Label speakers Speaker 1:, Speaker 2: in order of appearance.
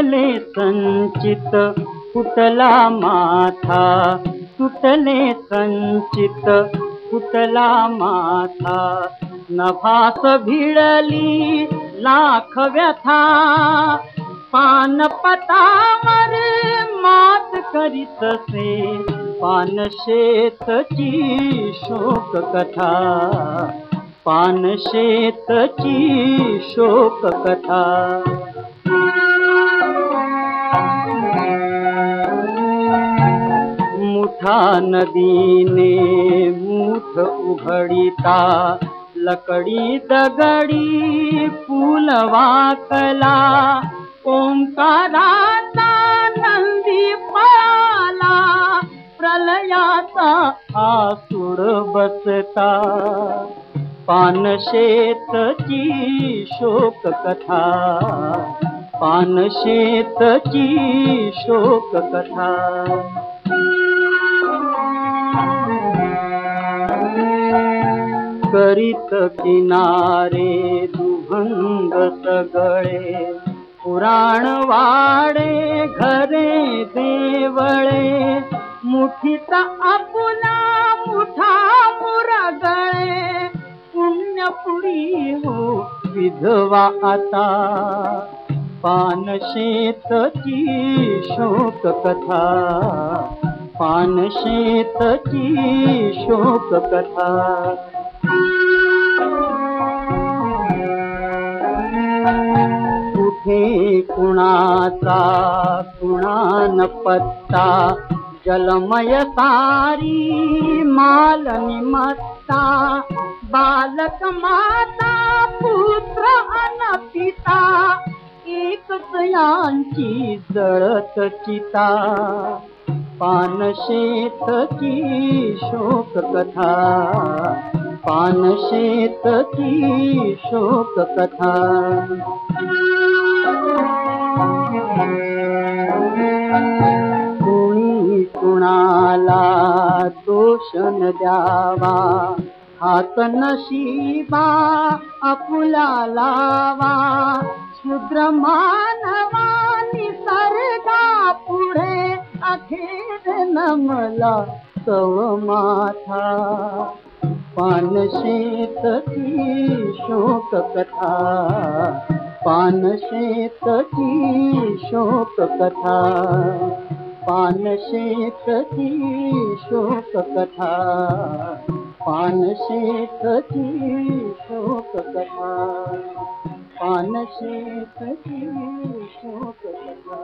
Speaker 1: तुटले संचित पुतला माथा. तुटले संचित पुतला माथा. नभास भिडली लाख व्यथा. पानपतावर मात करीतसे पान शेतची शोक कथा पान शेतची शोक कथा मुठा नदीने मुठ उघडिता लकडी दगडी फुल वाकला ओंकाराचा नंदी पाला प्रलयाचा आसुड बसता. पान शेतची शोक कथा पान शेतची शोक कथा करीत किनारे दुभंग सगळे पुराण वाडे घरे देवळे. मुठीत आपुला मुठा मुरगळे. पुण्यपुरी हो विधवा आता. पान शेतची शोक कथा पान शेतची शोक कथा कुणाचा कुणान पत्ता जलमय सारी माल निमत्ता बालक माता पुत्र अन पिता एकच यांची जळत चिता. पानशेतची शोक कथा पानशेत की शोक कथा मला दोषण द्यावा. हात नशिबा आपुला लावा. शूद्र मानवानी निसर्गा पुढे अखेर नमला सव माथा. पान शेतची शोक कथा पान शेतची शोक कथा पान शेख की शोक कथा पान शेख की शोक कथा पान शेख की शोक कथा